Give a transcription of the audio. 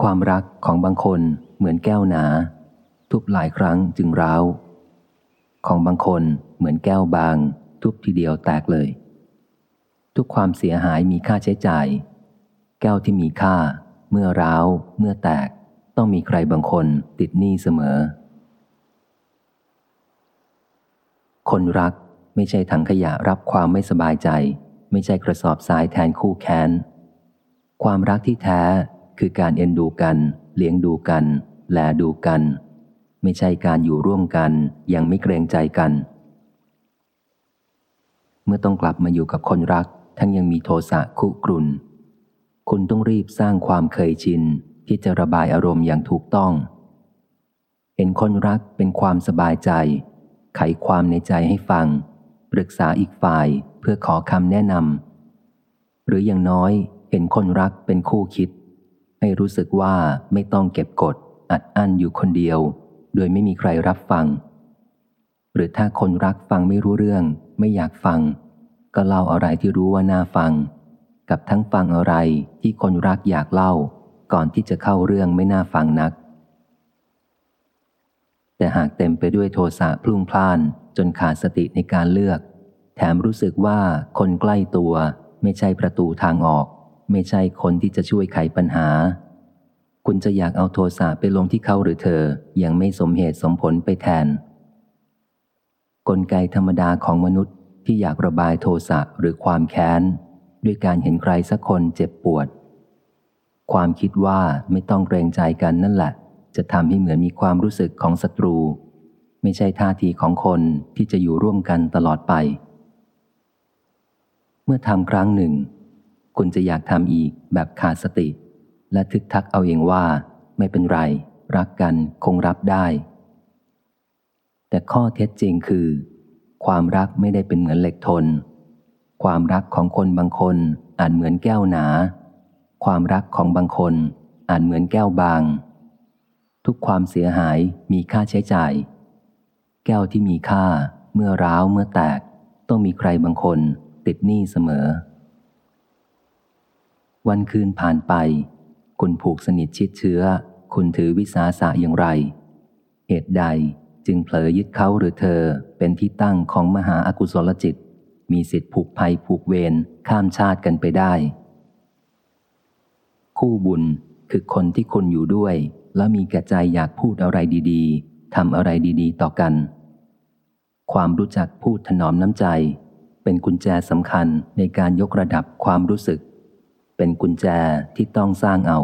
ความรักของบางคนเหมือนแก้วหนา ทุบหลายครั้งจึงร้าว ของบางคนเหมือนแก้วบาง ทุบทีเดียวแตกเลย ทุกความเสียหายมีค่าใช้จ่าย แก้วที่มีค่า เมื่อร้าว เมื่อแตก ต้องมีใครบางคนติดหนี้เสมอ คนรักไม่ใช่ถังขยะรับความไม่สบายใจ ไม่ใช่กระสอบทรายแทนคู่แค้นความรักที่แท้ คือการเอ็นดูกัน เลี้ยงดูกัน แลดูกัน ไม่ใช่การอยู่ร่วมกัน ยังไม่เกรงใจกัน เมื่อต้องกลับมาอยู่กับคนรัก ทั้งยังมีโทสะคุกรุนคุณต้องรีบสร้างความเคยชิน ที่จะระบายอารมณ์อย่างถูกต้อง เห็นคนรักเป็นความสบายใจ ไขความในใจให้ฟัง ปรึกษาอีกฝ่ายเพื่อขอคำแนะนำหรืออย่างน้อยเห็นคนรักเป็นคู่คิด ให้รู้สึกว่าไม่ต้องเก็บกด อัดอั้นอยู่คนเดียว โดยไม่มีใครรับฟัง หรือถ้าคนรักฟังไม่รู้เรื่อง ไม่อยากฟัง ก็เล่าอะไรที่รู้ว่าน่าฟัง กับทั้งฟังอะไรที่คนรักอยากเล่า ก่อนที่จะเข้าเรื่องไม่น่าฟังนัก แต่หากเต็มไปด้วยโทสะพลุ่งพล่านจนขาดสติในการเลือก แถมรู้สึกว่าคนใกล้ตัวไม่ใช่ประตูทางออก ไม่ใช่คนที่จะช่วยไขปัญหา คุณจะอยากเอาโทสะไปลงที่เขาหรือเธอ อยังไม่สมเหตุสมผลไปแทน กลไกธรรมดาของมนุษย์ที่อยากระบายโทสะหรือความแค้น ด้วยการเห็นใครสักคนเจ็บปวด ความคิดว่าไม่ต้องเกรงใจกันนั่นแหละ จะทำให้เหมือนมีความรู้สึกของศัตรู ไม่ใช่ท่าทีของคนที่จะอยู่ร่วมกันตลอดไป เมื่อทำครั้งหนึ่ง คุณจะอยากทำอีกแบบขาดสติ และทึกทักเอาเองว่า ไม่เป็นไร รักกันคงรับได้ แต่ข้อเท็จจริงคือ ความรักไม่ได้เป็นเหมือนเหล็กทน ความรักของคนบางคนอาจเหมือนแก้วหนา ความรักของบางคนอาจเหมือนแก้วบาง ทุกความเสียหายมีค่าใช้จ่าย แก้วที่มีค่าเมื่อร้าวเมื่อแตก ต้องมีใครบางคนติดหนี้เสมอ วันคืนผ่านไป คุณผูกสนิทชิดเชื้อ คุณถือวิสาสะอย่างไร เหตุใดจึงเผลอยึดเขาหรือเธอเป็นที่ตั้งของมหาอากุศลจิต มีสิทธิผูกภัยผูกเวรข้ามชาติกันไปได้ คู่บุญคือคนที่คุณอยู่ด้วย แล้วมีแก่ใจอยากพูดอะไรดีๆทำอะไรดีๆ ต่อกัน ความรู้จักพูดถนอมน้ำใจ เป็นกุญแจสำคัญในการยกระดับความรู้สึก เป็นกุญแจที่ต้องสร้างเอา